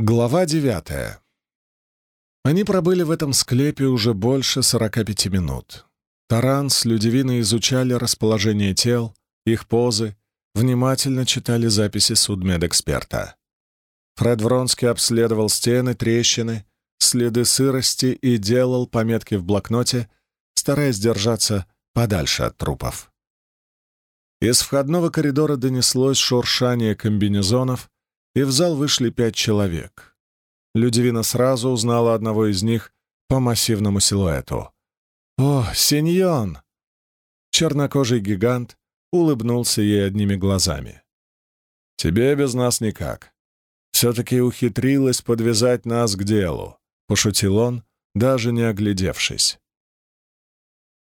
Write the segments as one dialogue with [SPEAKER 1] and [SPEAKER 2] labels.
[SPEAKER 1] Глава девятая. Они пробыли в этом склепе уже больше 45 минут. Таран с Людивиной изучали расположение тел, их позы, внимательно читали записи судмедэксперта. Фред Вронский обследовал стены, трещины, следы сырости и делал пометки в блокноте, стараясь держаться подальше от трупов. Из входного коридора донеслось шуршание комбинезонов, и в зал вышли пять человек. Людивина сразу узнала одного из них по массивному силуэту. «О, Синьон!» Чернокожий гигант улыбнулся ей одними глазами. «Тебе без нас никак. Все-таки ухитрилась подвязать нас к делу», — пошутил он, даже не оглядевшись.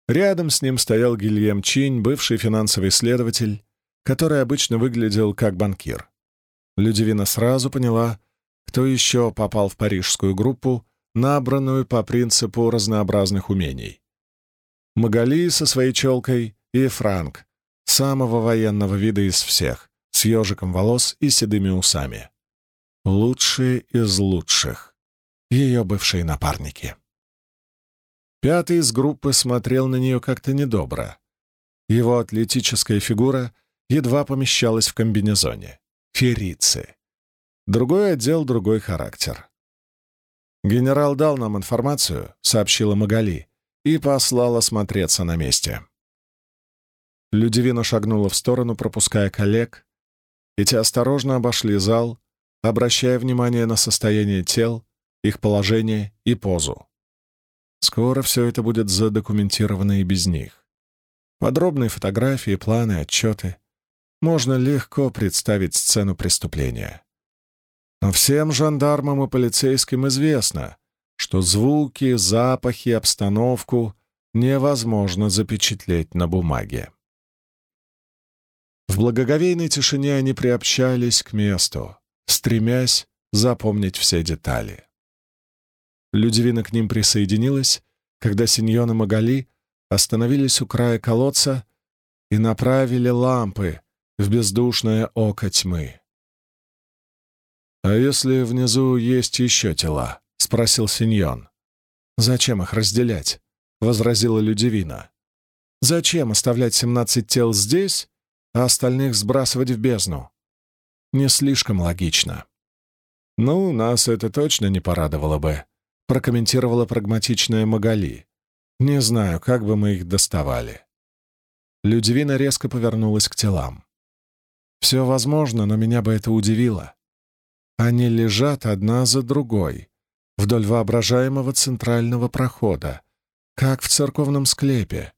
[SPEAKER 1] Рядом с ним стоял Гильем Чинь, бывший финансовый следователь, который обычно выглядел как банкир. Людивина сразу поняла, кто еще попал в парижскую группу, набранную по принципу разнообразных умений. Магали со своей челкой и Франк, самого военного вида из всех, с ежиком волос и седыми усами. Лучшие из лучших. Ее бывшие напарники. Пятый из группы смотрел на нее как-то недобро. Его атлетическая фигура едва помещалась в комбинезоне ферицы. Другой отдел, другой характер. «Генерал дал нам информацию», — сообщила Магали, и послала смотреться на месте. Людивина шагнула в сторону, пропуская коллег, и те осторожно обошли зал, обращая внимание на состояние тел, их положение и позу. Скоро все это будет задокументировано и без них. Подробные фотографии, планы, отчеты — можно легко представить сцену преступления. Но всем жандармам и полицейским известно, что звуки, запахи, обстановку невозможно запечатлеть на бумаге. В благоговейной тишине они приобщались к месту, стремясь запомнить все детали. Людивина к ним присоединилась, когда Синьон и Магали остановились у края колодца и направили лампы в бездушное око тьмы. «А если внизу есть еще тела?» — спросил Синьон. «Зачем их разделять?» — возразила Людивина. «Зачем оставлять семнадцать тел здесь, а остальных сбрасывать в бездну? Не слишком логично». «Ну, нас это точно не порадовало бы», — прокомментировала прагматичная Магали. «Не знаю, как бы мы их доставали». Людивина резко повернулась к телам. Все возможно, но меня бы это удивило. Они лежат одна за другой, вдоль воображаемого центрального прохода, как в церковном склепе.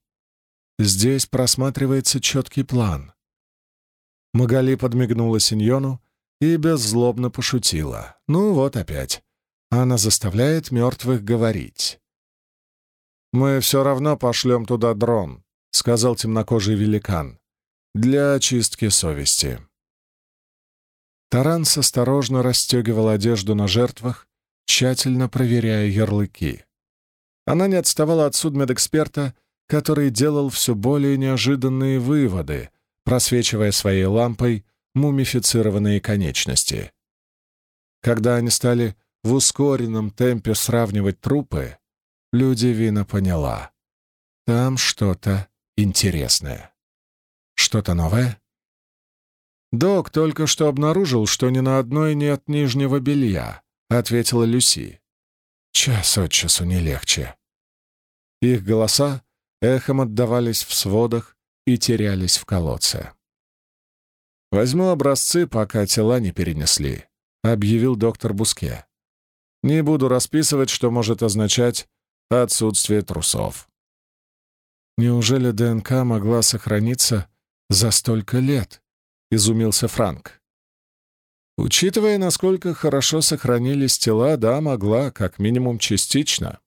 [SPEAKER 1] Здесь просматривается четкий план. Магали подмигнула Синьону и беззлобно пошутила. Ну вот опять. Она заставляет мертвых говорить. «Мы все равно пошлем туда дрон», — сказал темнокожий великан для очистки совести. Таранс осторожно расстегивал одежду на жертвах, тщательно проверяя ярлыки. Она не отставала от судмедэксперта, который делал все более неожиданные выводы, просвечивая своей лампой мумифицированные конечности. Когда они стали в ускоренном темпе сравнивать трупы, люди Вина поняла. Там что-то интересное. Что-то новое? «Док только что обнаружил, что ни на одной нет нижнего белья», — ответила Люси. «Час от часу не легче». Их голоса эхом отдавались в сводах и терялись в колодце. «Возьму образцы, пока тела не перенесли», — объявил доктор Буске. «Не буду расписывать, что может означать отсутствие трусов». Неужели ДНК могла сохраниться «За столько лет?» — изумился Франк. Учитывая, насколько хорошо сохранились тела, да, могла, как минимум частично.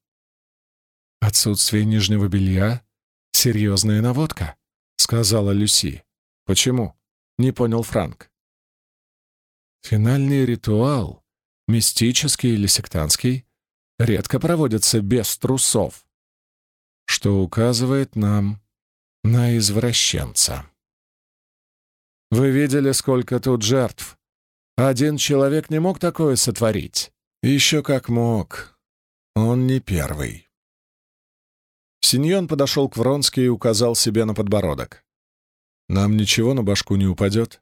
[SPEAKER 1] «Отсутствие нижнего белья — серьезная наводка», — сказала Люси. «Почему?» — не понял Франк. Финальный ритуал, мистический или сектантский, редко проводится без трусов, что указывает нам на извращенца. «Вы видели, сколько тут жертв?» Один человек не мог такое сотворить. Еще как мог. Он не первый. Синьон подошел к Вронски и указал себе на подбородок. «Нам ничего на башку не упадет?»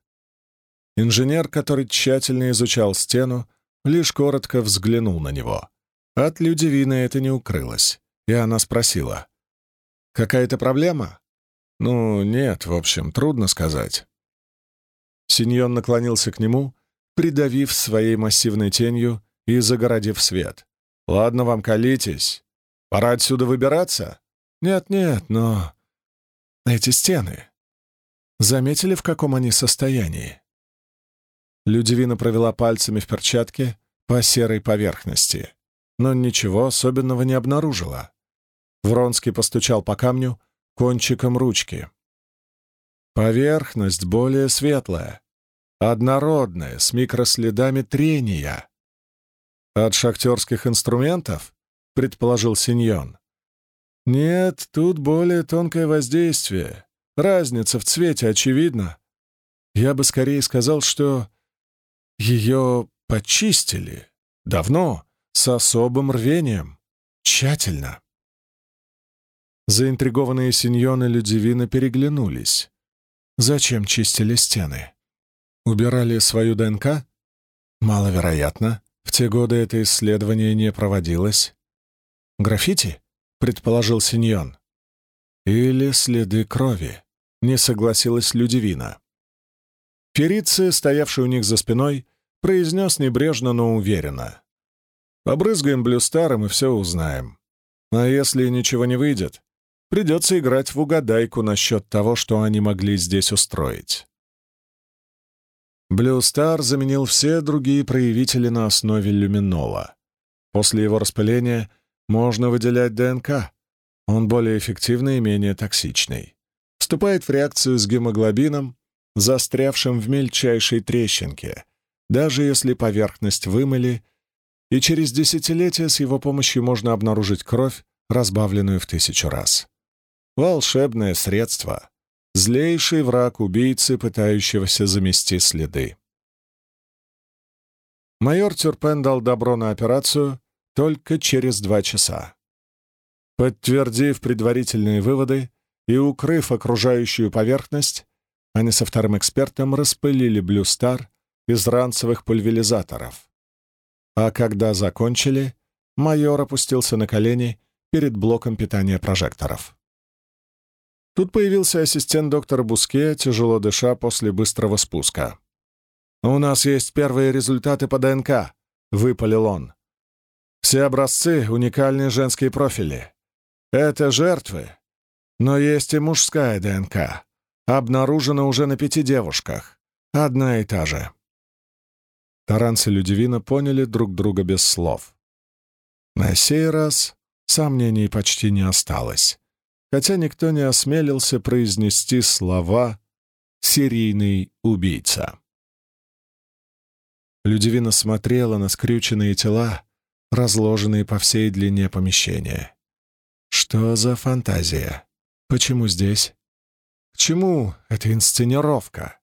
[SPEAKER 1] Инженер, который тщательно изучал стену, лишь коротко взглянул на него. От Людивины это не укрылось, и она спросила. «Какая-то проблема?» «Ну, нет, в общем, трудно сказать». Синьон наклонился к нему, придавив своей массивной тенью и загородив свет. «Ладно вам, колитесь. Пора отсюда выбираться?» «Нет-нет, но...» «Эти стены. Заметили, в каком они состоянии?» Людивина провела пальцами в перчатке по серой поверхности, но ничего особенного не обнаружила. Вронский постучал по камню кончиком ручки. Поверхность более светлая, однородная, с микроследами трения. «От шахтерских инструментов?» — предположил Синьон. «Нет, тут более тонкое воздействие. Разница в цвете очевидна. Я бы скорее сказал, что ее почистили. Давно, с особым рвением, тщательно». Заинтригованные Синьон и Людивина переглянулись. Зачем чистили стены? Убирали свою ДНК? Маловероятно. В те годы это исследование не проводилось. Граффити? Предположил Синьон. Или следы крови? Не согласилась Людивина. Фериция, стоявший у них за спиной, произнес небрежно, но уверенно. «Побрызгаем блюстаром и все узнаем. А если ничего не выйдет, придется играть в угадайку насчет того, что они могли здесь устроить». Star заменил все другие проявители на основе люминола. После его распыления можно выделять ДНК. Он более эффективный и менее токсичный. Вступает в реакцию с гемоглобином, застрявшим в мельчайшей трещинке, даже если поверхность вымыли, и через десятилетия с его помощью можно обнаружить кровь, разбавленную в тысячу раз. Волшебное средство, Злейший враг убийцы, пытающегося замести следы. Майор Тюрпен дал добро на операцию только через два часа. Подтвердив предварительные выводы и укрыв окружающую поверхность, они со вторым экспертом распылили Блюстар из ранцевых пульверизаторов. А когда закончили, майор опустился на колени перед блоком питания прожекторов. Тут появился ассистент доктора Буске, тяжело дыша после быстрого спуска. «У нас есть первые результаты по ДНК», — выпалил он. «Все образцы — уникальные женские профили. Это жертвы, но есть и мужская ДНК. Обнаружена уже на пяти девушках. Одна и та же». Таранцы и Людивина поняли друг друга без слов. На сей раз сомнений почти не осталось хотя никто не осмелился произнести слова «серийный убийца». Людивина смотрела на скрюченные тела, разложенные по всей длине помещения. Что за фантазия? Почему здесь? К чему эта инсценировка?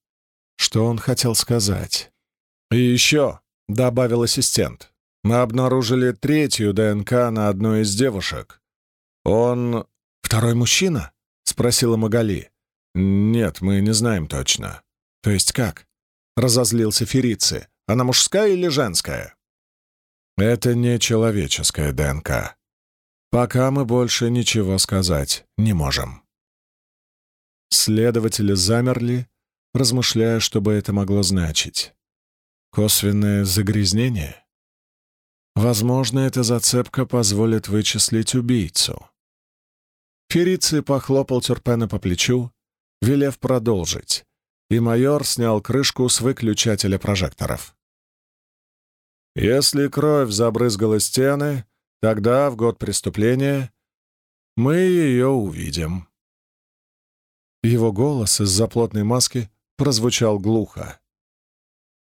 [SPEAKER 1] Что он хотел сказать? И еще, — добавил ассистент, — мы обнаружили третью ДНК на одной из девушек. Он «Второй мужчина?» — спросила Магали. «Нет, мы не знаем точно». «То есть как?» — разозлился Ферицы. «Она мужская или женская?» «Это не человеческая ДНК. Пока мы больше ничего сказать не можем». Следователи замерли, размышляя, что бы это могло значить. Косвенное загрязнение? Возможно, эта зацепка позволит вычислить убийцу. Ферици похлопал Тюрпена по плечу, велев продолжить, и майор снял крышку с выключателя прожекторов. «Если кровь забрызгала стены, тогда, в год преступления, мы ее увидим». Его голос из-за плотной маски прозвучал глухо.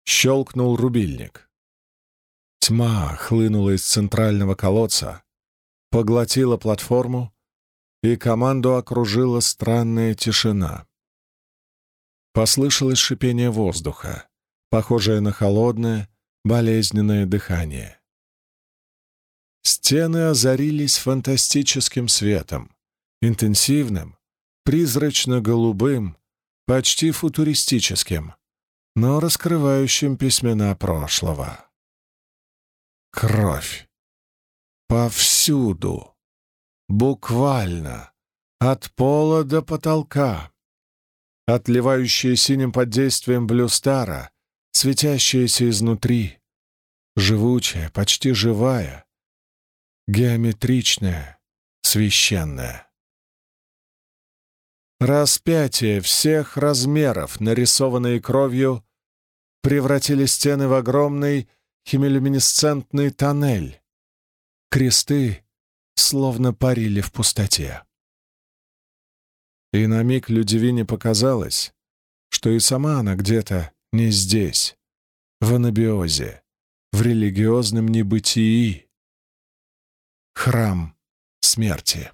[SPEAKER 1] Щелкнул рубильник. Тьма хлынула из центрального колодца, поглотила платформу, и команду окружила странная тишина. Послышалось шипение воздуха, похожее на холодное, болезненное дыхание. Стены озарились фантастическим светом, интенсивным, призрачно-голубым, почти футуристическим, но раскрывающим письмена прошлого. Кровь. Повсюду. Буквально. От пола до потолка. Отливающая синим под действием блюстара, светящаяся изнутри. Живучая, почти живая. Геометричная, священная. Распятие всех размеров, нарисованные кровью, превратили стены в огромный химилюминесцентный тоннель. Кресты словно парили в пустоте. И на миг Людивине показалось, что и сама она где-то не здесь, в анабиозе, в религиозном небытии. Храм смерти.